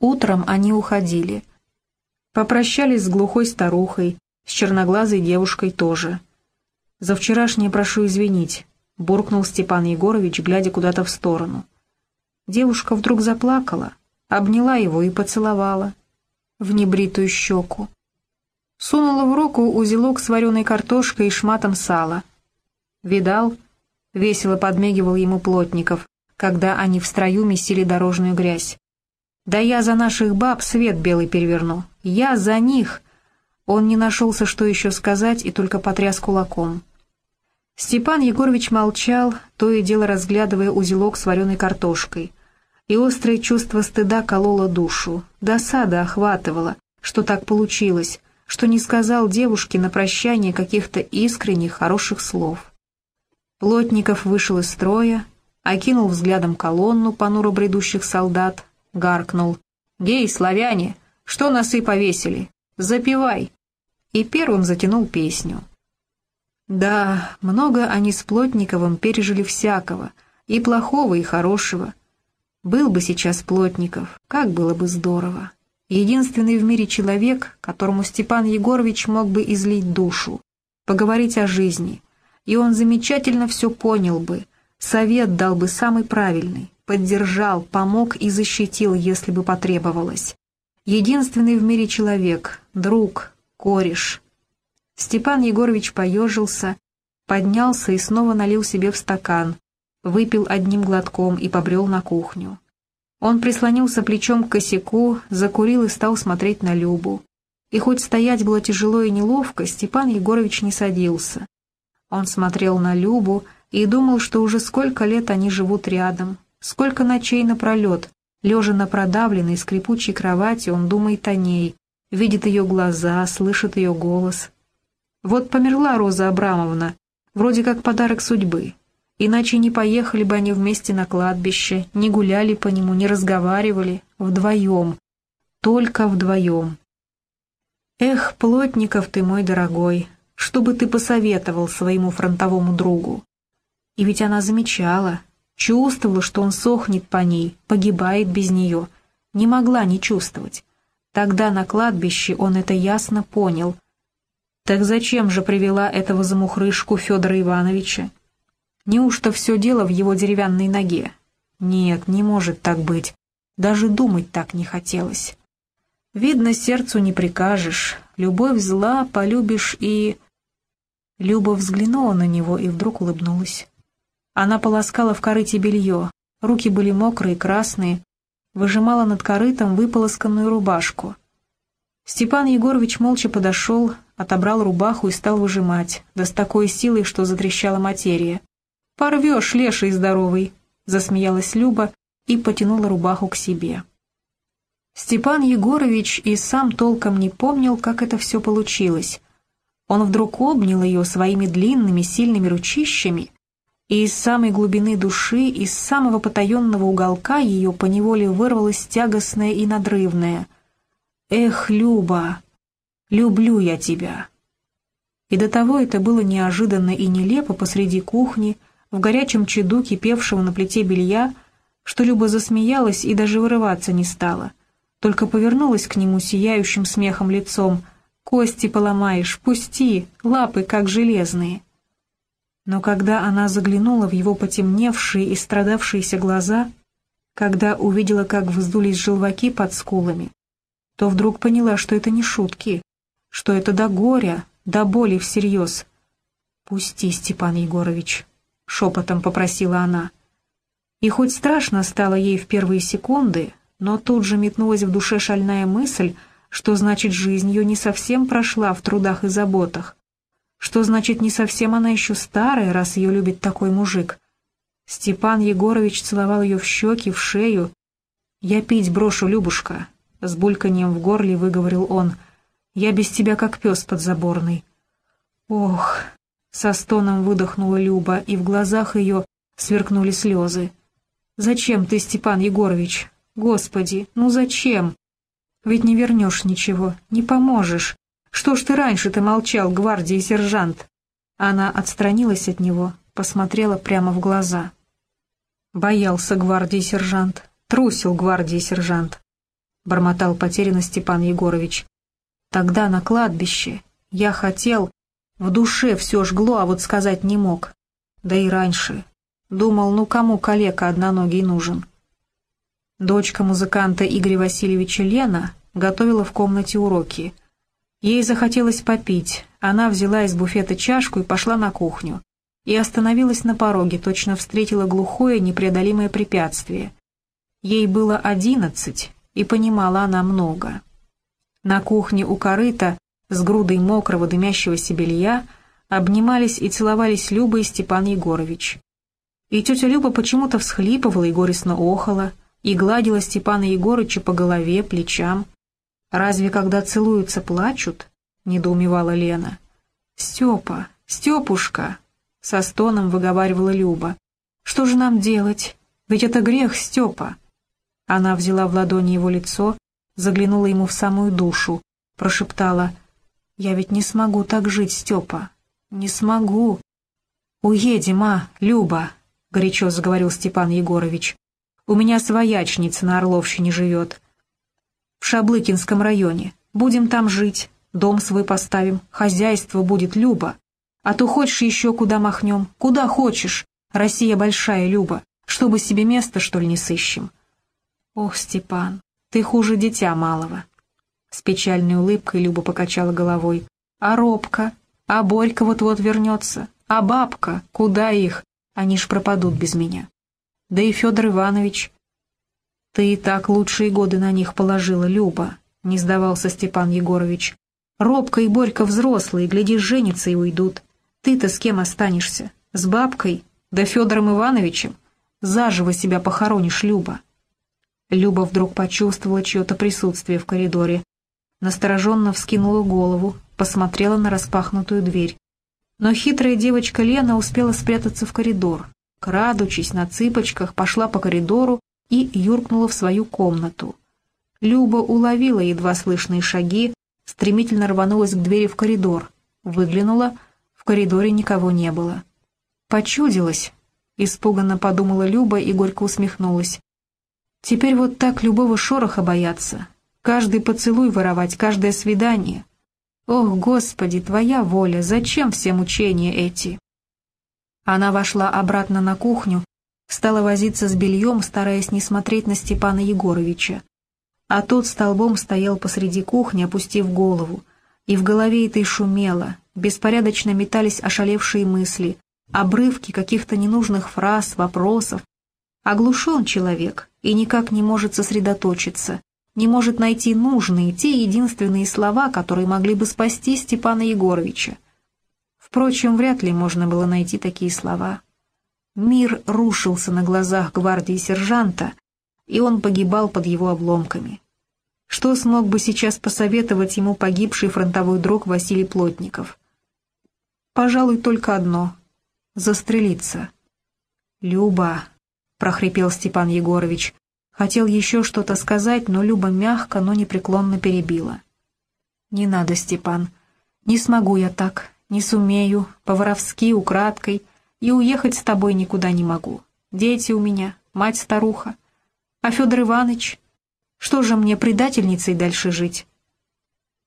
Утром они уходили. Попрощались с глухой старухой, с черноглазой девушкой тоже. «За вчерашнее прошу извинить», — буркнул Степан Егорович, глядя куда-то в сторону. Девушка вдруг заплакала, обняла его и поцеловала в небритую щеку. Сунула в руку узелок с вареной картошкой и шматом сала. «Видал?» — весело подмигивал ему Плотников, когда они в строю месили дорожную грязь. «Да я за наших баб свет белый переверну. Я за них!» Он не нашелся, что еще сказать, и только потряс кулаком. Степан Егорович молчал, то и дело разглядывая узелок с вареной картошкой. И острое чувство стыда кололо душу, досада охватывала, что так получилось, что не сказал девушке на прощание каких-то искренних хороших слов. Плотников вышел из строя, окинул взглядом колонну понуро бредущих солдат, гаркнул. «Гей, славяне, что носы повесили? Запивай!» И первым затянул песню. Да, много они с Плотниковым пережили всякого, и плохого, и хорошего. Был бы сейчас Плотников, как было бы здорово. Единственный в мире человек, которому Степан Егорович мог бы излить душу, поговорить о жизни. И он замечательно все понял бы, совет дал бы самый правильный поддержал, помог и защитил, если бы потребовалось. Единственный в мире человек, друг, кореш. Степан Егорович поежился, поднялся и снова налил себе в стакан, выпил одним глотком и побрел на кухню. Он прислонился плечом к косяку, закурил и стал смотреть на Любу. И хоть стоять было тяжело и неловко, Степан Егорович не садился. Он смотрел на Любу и думал, что уже сколько лет они живут рядом, Сколько ночей напролет, лежа на продавленной скрипучей кровати, он думает о ней, видит ее глаза, слышит ее голос. Вот померла Роза Абрамовна, вроде как подарок судьбы. Иначе не поехали бы они вместе на кладбище, не гуляли по нему, не разговаривали, вдвоем, только вдвоем. Эх, Плотников ты мой дорогой, что бы ты посоветовал своему фронтовому другу? И ведь она замечала, Чувствовала, что он сохнет по ней, погибает без нее. Не могла не чувствовать. Тогда на кладбище он это ясно понял. Так зачем же привела этого замухрышку Федора Ивановича? Неужто все дело в его деревянной ноге? Нет, не может так быть. Даже думать так не хотелось. Видно, сердцу не прикажешь. Любовь зла, полюбишь и... Люба взглянула на него и вдруг улыбнулась. Она полоскала в корыте белье, руки были мокрые, красные, выжимала над корытом выполосканную рубашку. Степан Егорович молча подошел, отобрал рубаху и стал выжимать, да с такой силой, что затрещала материя. «Порвешь, леший здоровый!» — засмеялась Люба и потянула рубаху к себе. Степан Егорович и сам толком не помнил, как это все получилось. Он вдруг обнял ее своими длинными сильными ручищами и из самой глубины души, из самого потаенного уголка ее поневоле вырвалось тягостное и надрывное. «Эх, Люба, люблю я тебя!» И до того это было неожиданно и нелепо посреди кухни, в горячем чаду кипевшего на плите белья, что Люба засмеялась и даже вырываться не стала, только повернулась к нему сияющим смехом лицом. «Кости поломаешь, пусти, лапы как железные!» Но когда она заглянула в его потемневшие и страдавшиеся глаза, когда увидела, как вздулись желваки под скулами, то вдруг поняла, что это не шутки, что это до горя, до боли всерьез. «Пусти, Степан Егорович», — шепотом попросила она. И хоть страшно стало ей в первые секунды, но тут же метнулась в душе шальная мысль, что значит жизнь ее не совсем прошла в трудах и заботах, что значит, не совсем она еще старая, раз ее любит такой мужик? Степан Егорович целовал ее в щеки, в шею. «Я пить брошу, Любушка», — с бульканьем в горле выговорил он. «Я без тебя как пес подзаборный». «Ох!» — со стоном выдохнула Люба, и в глазах ее сверкнули слезы. «Зачем ты, Степан Егорович? Господи, ну зачем? Ведь не вернешь ничего, не поможешь. Что ж ты раньше-то молчал, гвардии сержант?» Она отстранилась от него, посмотрела прямо в глаза. Боялся гвардии сержант, трусил гвардии сержант. бормотал потерянно Степан Егорович. «Тогда на кладбище я хотел, в душе все жгло, а вот сказать не мог. Да и раньше. Думал, ну кому калека одноногий нужен?» Дочка музыканта Игоря Васильевича Лена готовила в комнате уроки. Ей захотелось попить, она взяла из буфета чашку и пошла на кухню. И остановилась на пороге, точно встретила глухое непреодолимое препятствие. Ей было одиннадцать, и понимала она много. На кухне у корыта с грудой мокрого дымящегося белья обнимались и целовались Люба и Степан Егорович. И тетя Люба почему-то всхлипывала и горестно охала, и гладила Степана Егорыча по голове, плечам. «Разве когда целуются, плачут?» — недоумевала Лена. «Степа, Степушка!» — со стоном выговаривала Люба. «Что же нам делать? Ведь это грех, Степа!» Она взяла в ладони его лицо, заглянула ему в самую душу, прошептала «Я ведь не смогу так жить, Степа, не смогу». «Уедем, а, Люба», — горячо заговорил Степан Егорович. «У меня своячница на Орловщине живет. Шаблыкинском районе. Будем там жить, дом свой поставим, хозяйство будет, Люба. А то хочешь еще куда махнем, куда хочешь. Россия большая, Люба, чтобы себе место, что ли, не сыщем. «Ох, Степан, ты хуже дитя малого!» С печальной улыбкой Люба покачала головой. «А Робка? А Борька вот-вот вернется? А бабка? Куда их? Они ж пропадут без меня. Да и Федор Иванович...» «Ты и так лучшие годы на них положила, Люба», — не сдавался Степан Егорович. «Робка и Борька взрослые, глядишь, женятся и уйдут. Ты-то с кем останешься? С бабкой? Да Федором Ивановичем? Заживо себя похоронишь, Люба». Люба вдруг почувствовала чье-то присутствие в коридоре. Настороженно вскинула голову, посмотрела на распахнутую дверь. Но хитрая девочка Лена успела спрятаться в коридор. Крадучись на цыпочках, пошла по коридору и юркнула в свою комнату. Люба уловила едва слышные шаги, стремительно рванулась к двери в коридор. Выглянула, в коридоре никого не было. «Почудилась», — испуганно подумала Люба и горько усмехнулась. Теперь вот так любого шороха бояться, каждый поцелуй воровать, каждое свидание. Ох, Господи, Твоя воля, зачем все мучения эти? Она вошла обратно на кухню, стала возиться с бельем, стараясь не смотреть на Степана Егоровича. А тот столбом стоял посреди кухни, опустив голову, и в голове этой шумело, беспорядочно метались ошалевшие мысли, обрывки каких-то ненужных фраз, вопросов. Оглушен человек, и никак не может сосредоточиться, не может найти нужные, те единственные слова, которые могли бы спасти Степана Егоровича. Впрочем, вряд ли можно было найти такие слова. Мир рушился на глазах гвардии сержанта, и он погибал под его обломками. Что смог бы сейчас посоветовать ему погибший фронтовой друг Василий Плотников? Пожалуй, только одно — застрелиться. «Люба», — прохрипел Степан Егорович. Хотел еще что-то сказать, но Люба мягко, но непреклонно перебила. «Не надо, Степан. Не смогу я так. Не сумею. По-воровски, украдкой. И уехать с тобой никуда не могу. Дети у меня, мать-старуха. А Федор Иванович? Что же мне предательницей дальше жить?»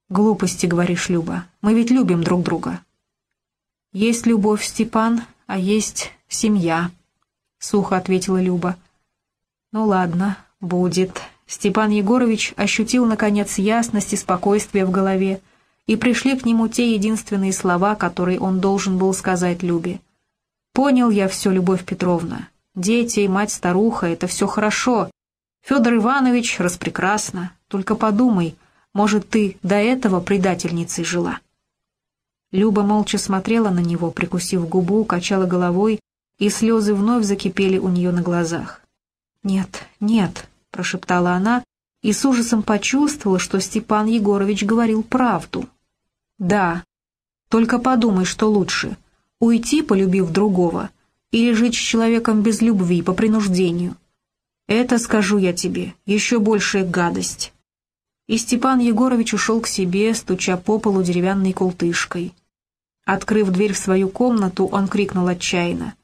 «Глупости, — говоришь, Люба. Мы ведь любим друг друга». «Есть любовь, Степан, а есть семья», — сухо ответила Люба. «Ну ладно, будет». Степан Егорович ощутил, наконец, ясность и спокойствие в голове, и пришли к нему те единственные слова, которые он должен был сказать Любе. «Понял я все, Любовь Петровна. Дети и мать-старуха — это все хорошо. Федор Иванович распрекрасно. Только подумай, может, ты до этого предательницей жила?» Люба молча смотрела на него, прикусив губу, качала головой и слезы вновь закипели у нее на глазах. «Нет, нет», — прошептала она, и с ужасом почувствовала, что Степан Егорович говорил правду. «Да, только подумай, что лучше, уйти, полюбив другого, или жить с человеком без любви, по принуждению. Это, скажу я тебе, еще большая гадость». И Степан Егорович ушел к себе, стуча по полу деревянной култышкой. Открыв дверь в свою комнату, он крикнул отчаянно.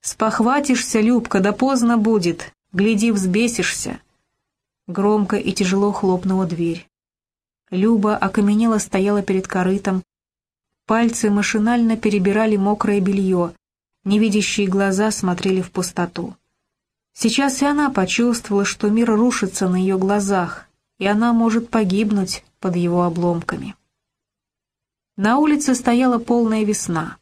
«Спохватишься, Любка, да поздно будет. Гляди, взбесишься». Громко и тяжело хлопнула дверь. Люба окаменела стояла перед корытом. Пальцы машинально перебирали мокрое белье, невидящие глаза смотрели в пустоту. Сейчас и она почувствовала, что мир рушится на ее глазах, и она может погибнуть под его обломками. На улице стояла полная весна.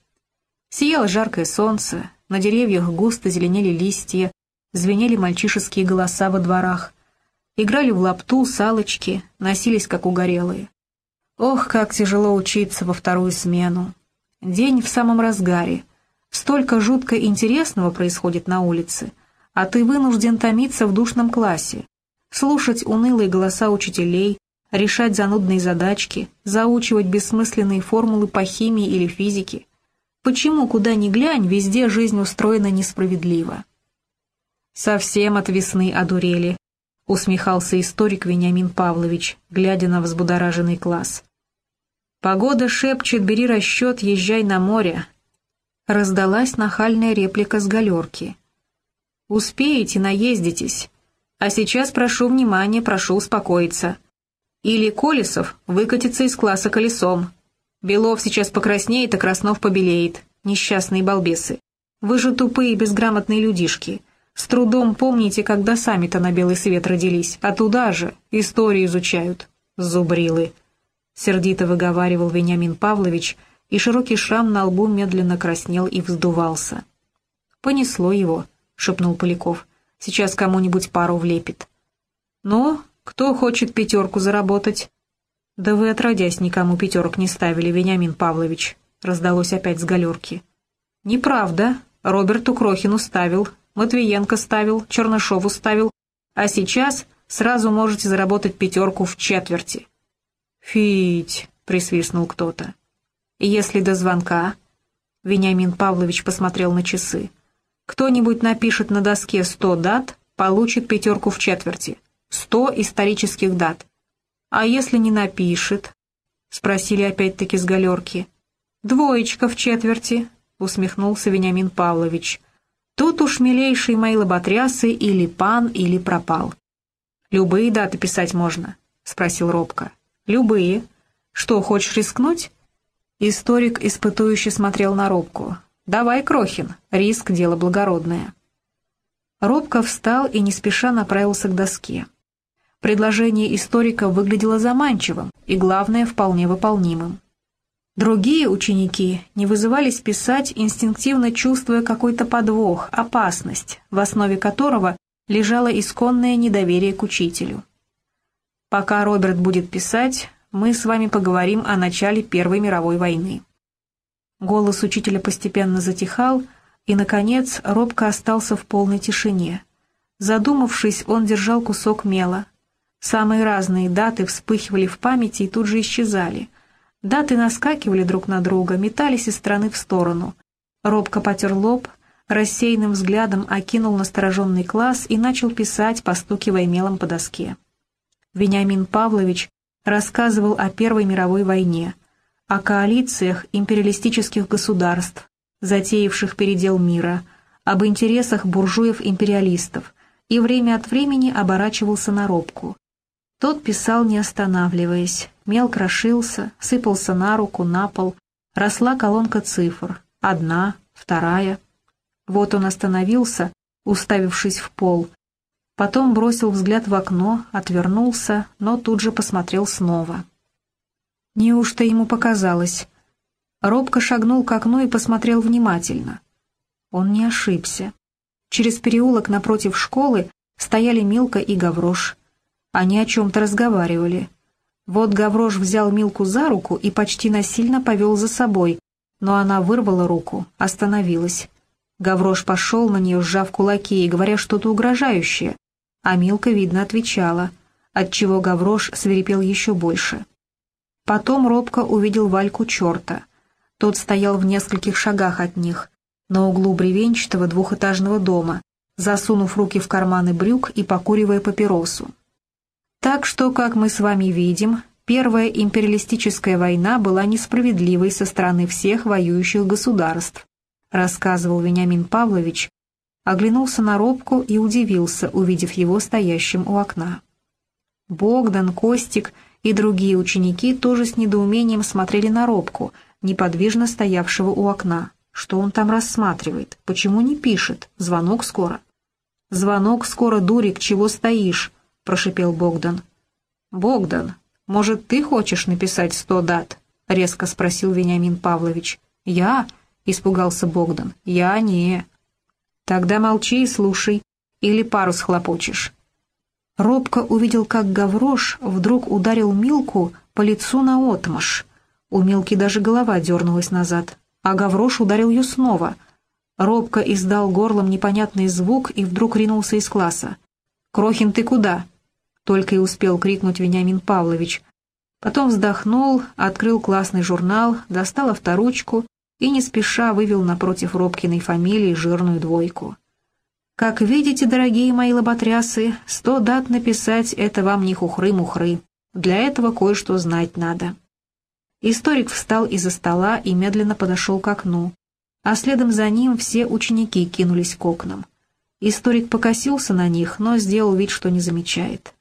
Сияло жаркое солнце, на деревьях густо зеленели листья, звенели мальчишеские голоса во дворах, играли в лапту, салочки, носились как угорелые. Ох, как тяжело учиться во вторую смену. День в самом разгаре. Столько жутко интересного происходит на улице, а ты вынужден томиться в душном классе, слушать унылые голоса учителей, решать занудные задачки, заучивать бессмысленные формулы по химии или физике. Почему, куда ни глянь, везде жизнь устроена несправедливо? Совсем от весны одурели, усмехался историк Вениамин Павлович, глядя на взбудораженный класс. «Погода шепчет, бери расчет, езжай на море». Раздалась нахальная реплика с галерки. «Успеете, наездитесь. А сейчас прошу внимания, прошу успокоиться. Или Колесов выкатится из класса колесом. Белов сейчас покраснеет, а Краснов побелеет. Несчастные балбесы. Вы же тупые безграмотные людишки. С трудом помните, когда сами-то на белый свет родились, а туда же историю изучают. Зубрилы. Сердито выговаривал Вениамин Павлович, и широкий шрам на лбу медленно краснел и вздувался. «Понесло его», — шепнул Поляков. «Сейчас кому-нибудь пару влепит». «Ну, кто хочет пятерку заработать?» «Да вы, отродясь, никому пятерок не ставили, Вениамин Павлович», — раздалось опять с галерки. «Неправда. Роберту Крохину ставил, Матвиенко ставил, Чернышову ставил, а сейчас сразу можете заработать пятерку в четверти». «Фить», — присвистнул кто-то. «Если до звонка...» Вениамин Павлович посмотрел на часы. «Кто-нибудь напишет на доске сто дат, получит пятерку в четверти. Сто исторических дат. А если не напишет? Спросили опять-таки с галерки. Двоечка в четверти, усмехнулся Вениамин Павлович. Тут уж милейшие мои лоботрясы или пан, или пропал. Любые даты писать можно, спросил робко. Любые. Что, хочешь рискнуть? Историк испытующе смотрел на Робку. «Давай, Крохин, риск — дело благородное». Робко встал и не спеша направился к доске. Предложение историка выглядело заманчивым и, главное, вполне выполнимым. Другие ученики не вызывались писать, инстинктивно чувствуя какой-то подвох, опасность, в основе которого лежало исконное недоверие к учителю. Пока Роберт будет писать, мы с вами поговорим о начале Первой мировой войны. Голос учителя постепенно затихал, и, наконец, робко остался в полной тишине. Задумавшись, он держал кусок мела, Самые разные даты вспыхивали в памяти и тут же исчезали. Даты наскакивали друг на друга, метались из стороны в сторону. Робко потер лоб, рассеянным взглядом окинул настороженный класс и начал писать, постукивая мелом по доске. Вениамин Павлович рассказывал о Первой мировой войне, о коалициях империалистических государств, затеявших передел мира, об интересах буржуев-империалистов, и время от времени оборачивался на робку. Тот писал, не останавливаясь. Мел крошился, сыпался на руку, на пол. Росла колонка цифр. Одна, вторая. Вот он остановился, уставившись в пол. Потом бросил взгляд в окно, отвернулся, но тут же посмотрел снова. Неужто ему показалось? Робко шагнул к окну и посмотрел внимательно. Он не ошибся. Через переулок напротив школы стояли Милка и Гаврош. Они о чем-то разговаривали. Вот Гаврош взял Милку за руку и почти насильно повел за собой, но она вырвала руку, остановилась. Гаврош пошел на нее, сжав кулаки и говоря что-то угрожающее, а Милка, видно, отвечала, отчего Гаврош свирепел еще больше. Потом робко увидел Вальку черта. Тот стоял в нескольких шагах от них, на углу бревенчатого двухэтажного дома, засунув руки в карманы брюк и покуривая папиросу. Так что, как мы с вами видим, Первая империалистическая война была несправедливой со стороны всех воюющих государств, рассказывал Вениамин Павлович, оглянулся на робку и удивился, увидев его стоящим у окна. Богдан, Костик и другие ученики тоже с недоумением смотрели на Робку, неподвижно стоявшего у окна. Что он там рассматривает? Почему не пишет? Звонок скоро. «Звонок скоро, дурик, чего стоишь?» — прошипел Богдан. «Богдан, может, ты хочешь написать сто дат?» — резко спросил Вениамин Павлович. «Я?» — испугался Богдан. «Я не...» «Тогда молчи и слушай, или пару схлопочешь». Робко увидел, как Гаврош вдруг ударил Милку по лицу наотмашь. У Милки даже голова дернулась назад, а Гаврош ударил ее снова. Робко издал горлом непонятный звук и вдруг ринулся из класса. «Крохин, ты куда?» Только и успел крикнуть Вениамин Павлович. Потом вздохнул, открыл классный журнал, достал авторучку и не спеша вывел напротив Робкиной фамилии жирную двойку. Как видите, дорогие мои лоботрясы, сто дат написать — это вам не хухры-мухры. Для этого кое-что знать надо. Историк встал из-за стола и медленно подошел к окну, а следом за ним все ученики кинулись к окнам. Историк покосился на них, но сделал вид, что не замечает.